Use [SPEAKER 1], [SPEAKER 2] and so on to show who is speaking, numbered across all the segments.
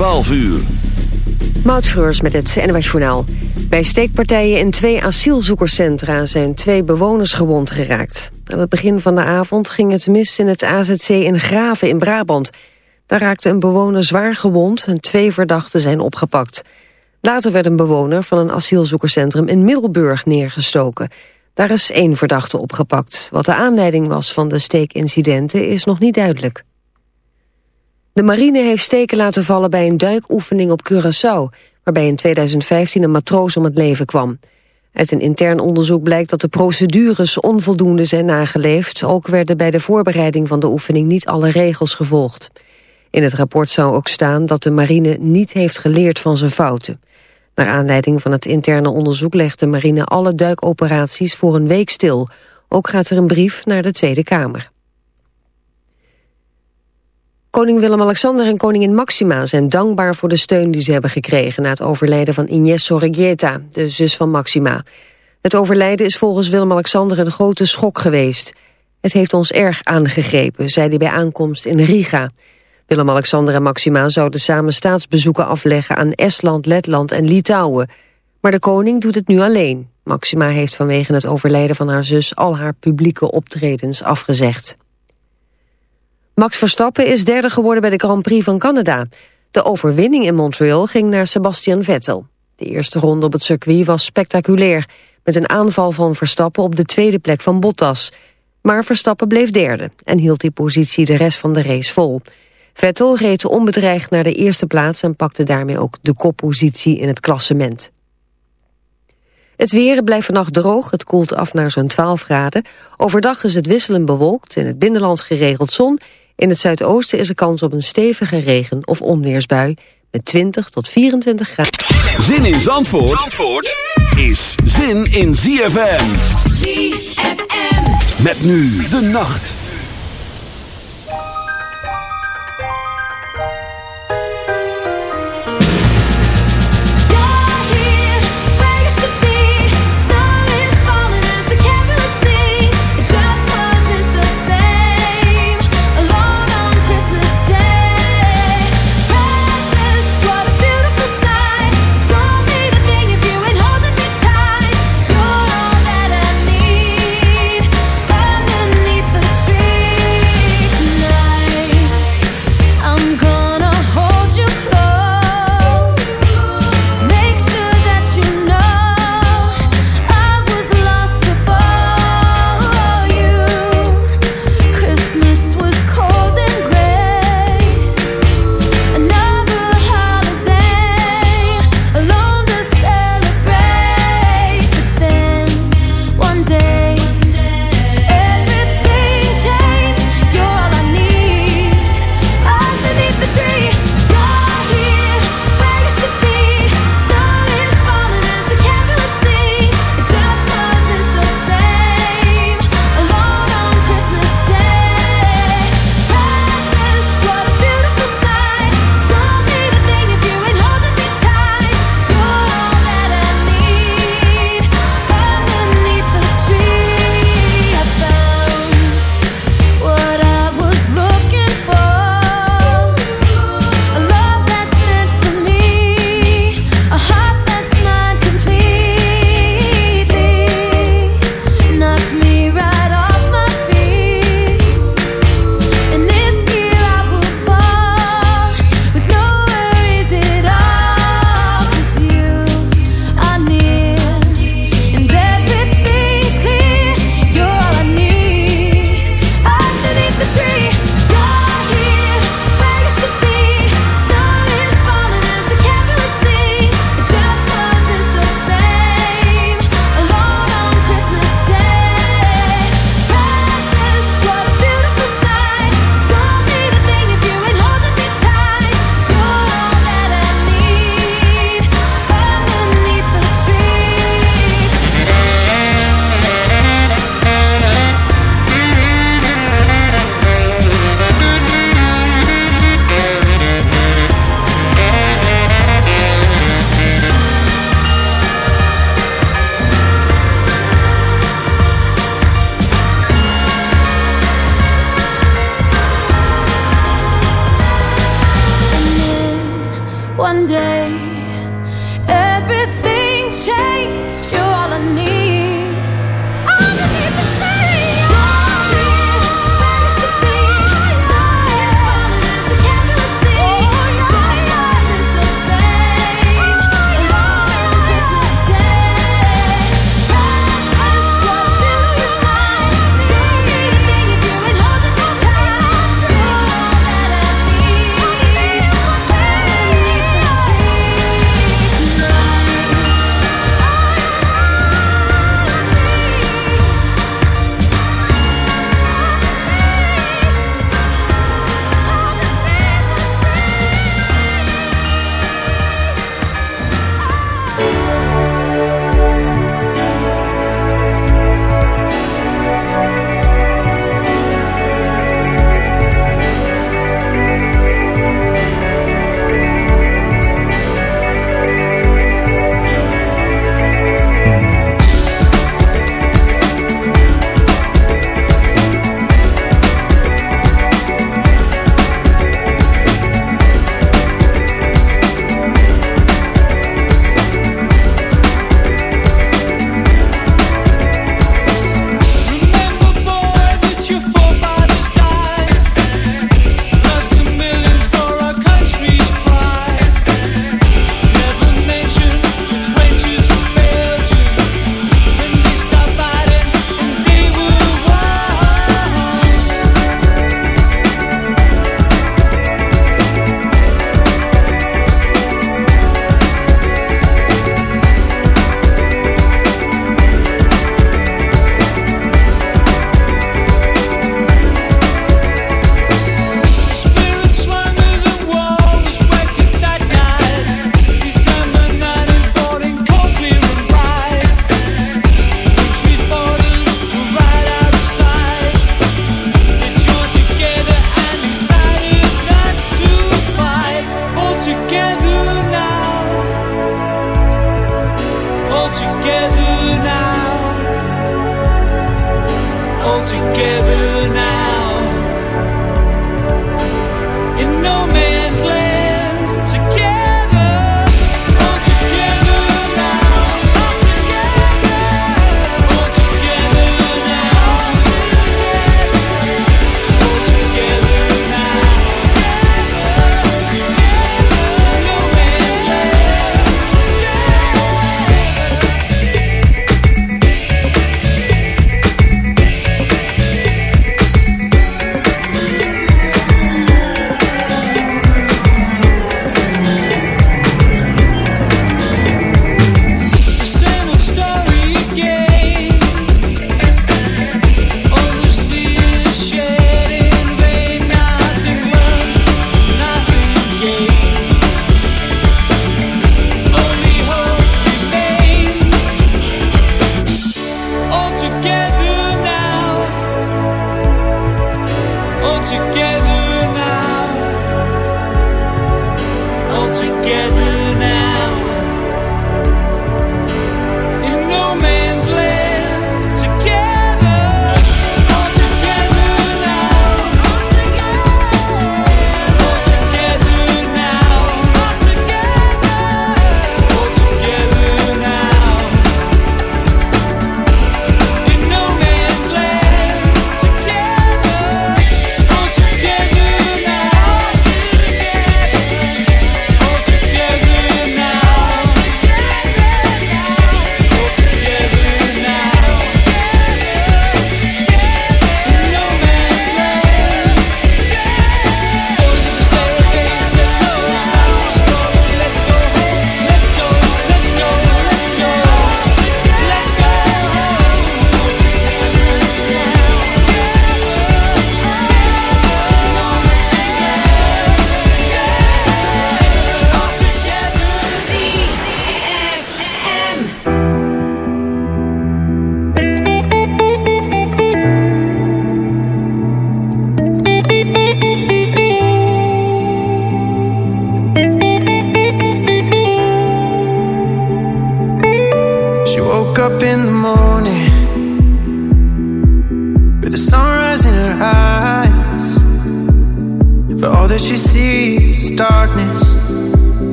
[SPEAKER 1] 12 uur.
[SPEAKER 2] Moutschreurs met het NWS Journaal. Bij steekpartijen in twee asielzoekerscentra zijn twee bewoners gewond geraakt. Aan het begin van de avond ging het mis in het AZC in Graven in Brabant. Daar raakte een bewoner zwaar gewond en twee verdachten zijn opgepakt. Later werd een bewoner van een asielzoekerscentrum in Middelburg neergestoken. Daar is één verdachte opgepakt. Wat de aanleiding was van de steekincidenten is nog niet duidelijk. De marine heeft steken laten vallen bij een duikoefening op Curaçao... waarbij in 2015 een matroos om het leven kwam. Uit een intern onderzoek blijkt dat de procedures onvoldoende zijn nageleefd. Ook werden bij de voorbereiding van de oefening niet alle regels gevolgd. In het rapport zou ook staan dat de marine niet heeft geleerd van zijn fouten. Naar aanleiding van het interne onderzoek legt de marine alle duikoperaties voor een week stil. Ook gaat er een brief naar de Tweede Kamer. Koning Willem-Alexander en koningin Maxima zijn dankbaar voor de steun die ze hebben gekregen na het overlijden van Ines Sorregieta, de zus van Maxima. Het overlijden is volgens Willem-Alexander een grote schok geweest. Het heeft ons erg aangegrepen, zei hij bij aankomst in Riga. Willem-Alexander en Maxima zouden samen staatsbezoeken afleggen aan Estland, Letland en Litouwen. Maar de koning doet het nu alleen. Maxima heeft vanwege het overlijden van haar zus al haar publieke optredens afgezegd. Max Verstappen is derde geworden bij de Grand Prix van Canada. De overwinning in Montreal ging naar Sebastian Vettel. De eerste ronde op het circuit was spectaculair... met een aanval van Verstappen op de tweede plek van Bottas. Maar Verstappen bleef derde en hield die positie de rest van de race vol. Vettel reed onbedreigd naar de eerste plaats... en pakte daarmee ook de koppositie in het klassement. Het weer blijft vannacht droog, het koelt af naar zo'n 12 graden. Overdag is het wisselend bewolkt, in het binnenland geregeld zon... In het zuidoosten is er kans op een stevige regen- of onweersbui met 20 tot 24 graden.
[SPEAKER 1] Zin in Zandvoort, Zandvoort is zin in ZFM.
[SPEAKER 3] ZFM.
[SPEAKER 1] Met nu de nacht.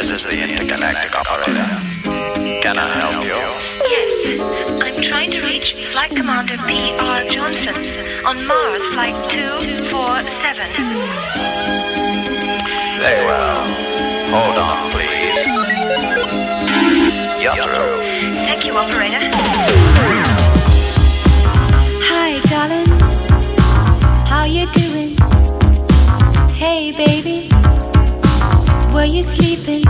[SPEAKER 4] This is the intergalactic operator. Can I help you? Yes, I'm trying to reach Flight Commander P.R. Johnson on Mars Flight 247. Very well. Hold on, please. You're through. Thank you, operator. Hi, darling. How you doing? Hey, baby. Were you sleeping?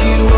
[SPEAKER 1] you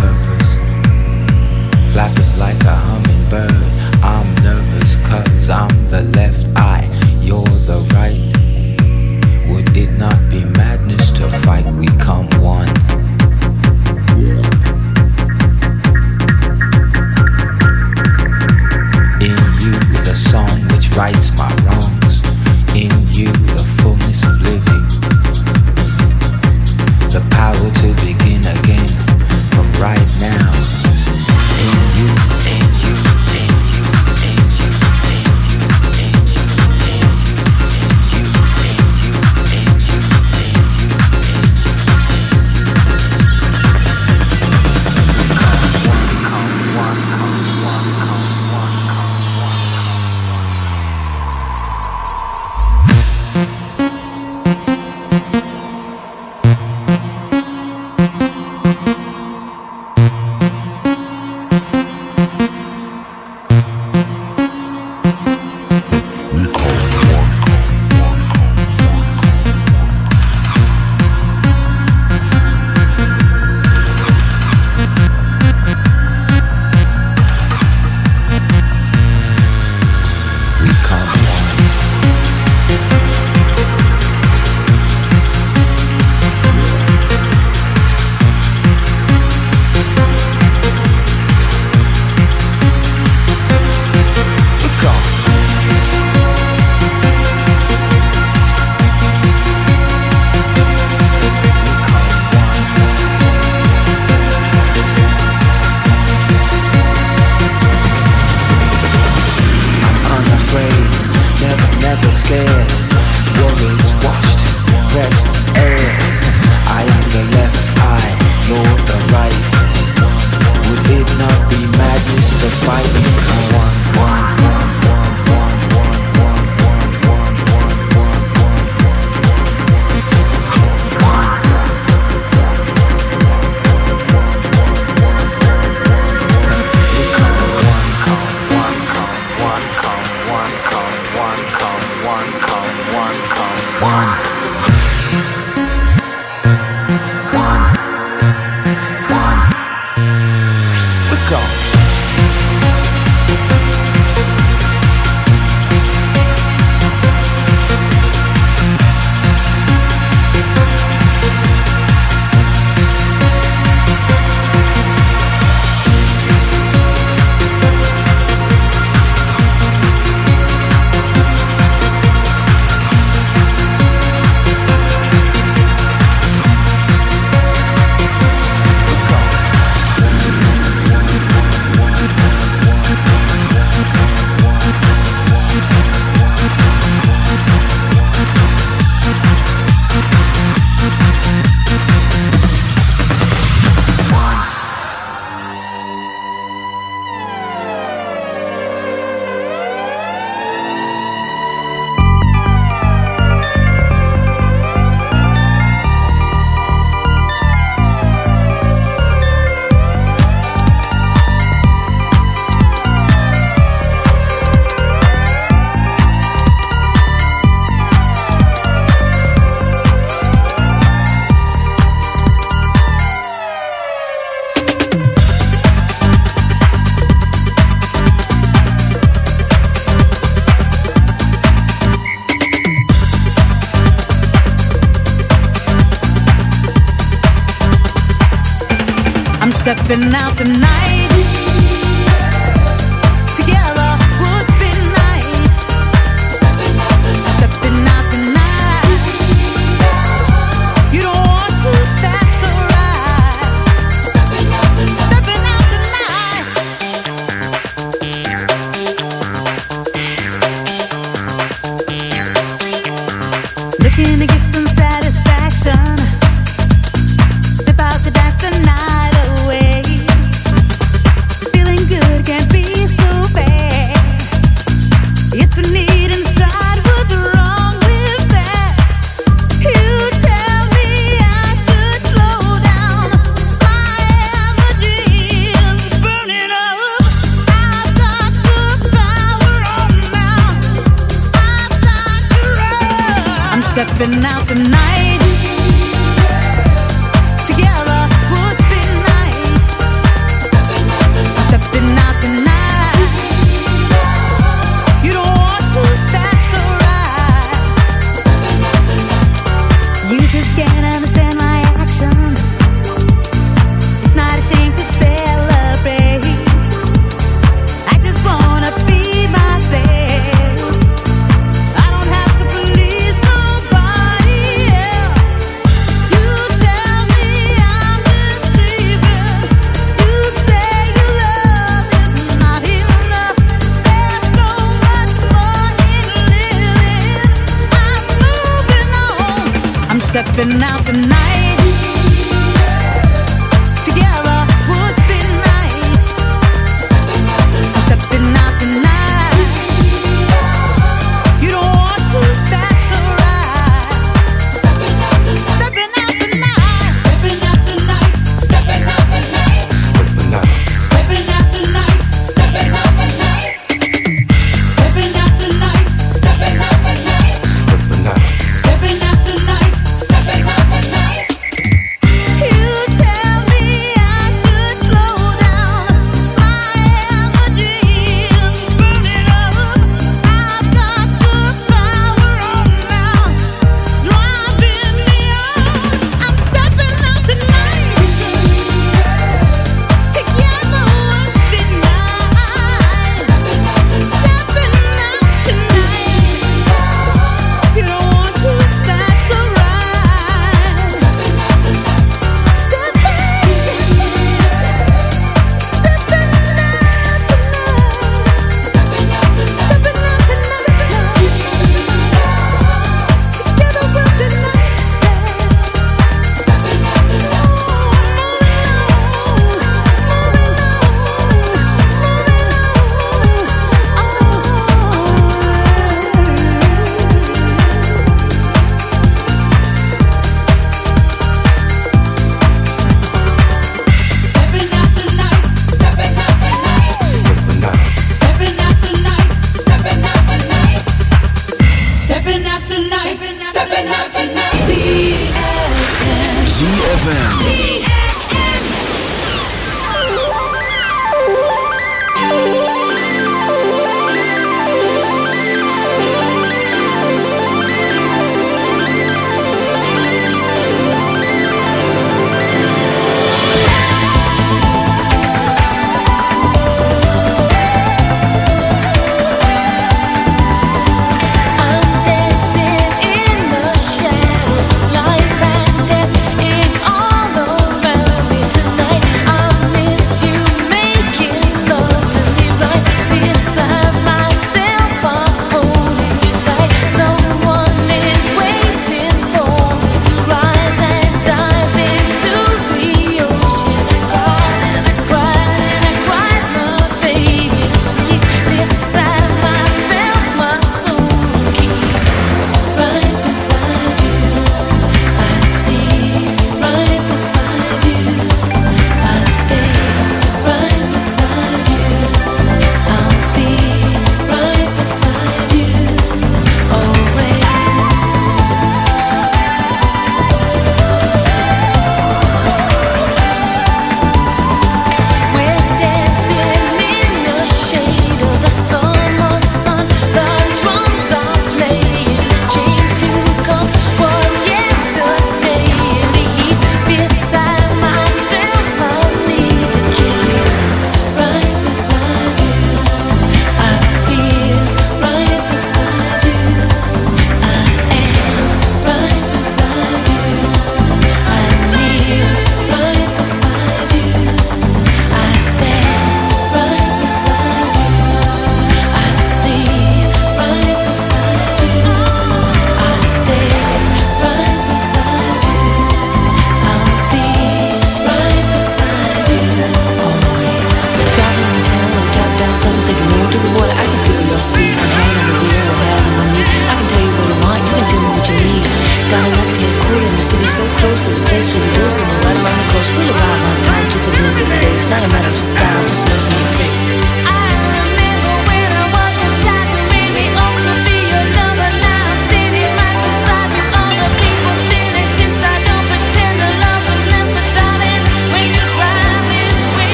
[SPEAKER 5] flapping like a hummingbird. I'm nervous cause I'm the left eye, you're the right. Would it not be madness to fight? We come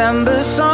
[SPEAKER 6] December song.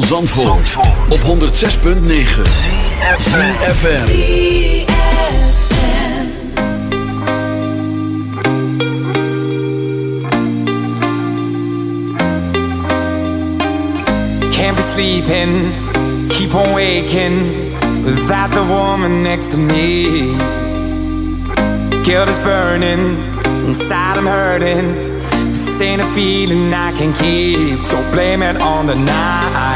[SPEAKER 1] van Zandvoort, op 106.9 CFFM
[SPEAKER 7] Can't be sleeping, keep on waking Without the woman next to me. Guilt is burning, inside I'm hurting. This ain't a feeling I can keep So blame it on the night.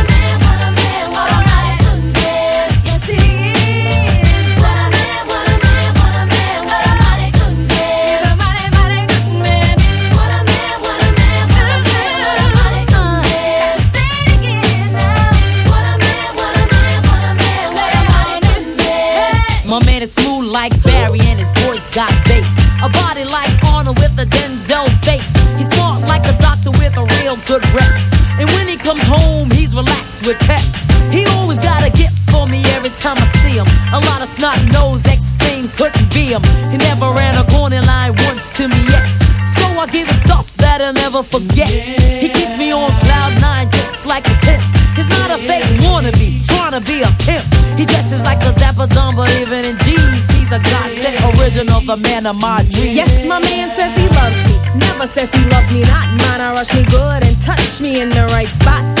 [SPEAKER 8] Him. He never ran a corner line once to me yet. So I give him stuff that I'll never forget. He keeps me on cloud nine just like a tip. He's not a fake wannabe, trying to be a pimp. He dresses like a dapper dumb, but even in jeans, he's a godsend original, the man of my dreams.
[SPEAKER 9] Yes, my man says he loves me. Never says he loves me not. Mine, I rush me good and touch me in the right spot.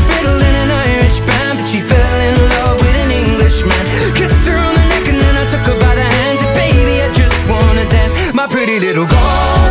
[SPEAKER 3] an Kissed her on the neck and then I took her by the hands. And baby, I just wanna dance, my pretty little girl.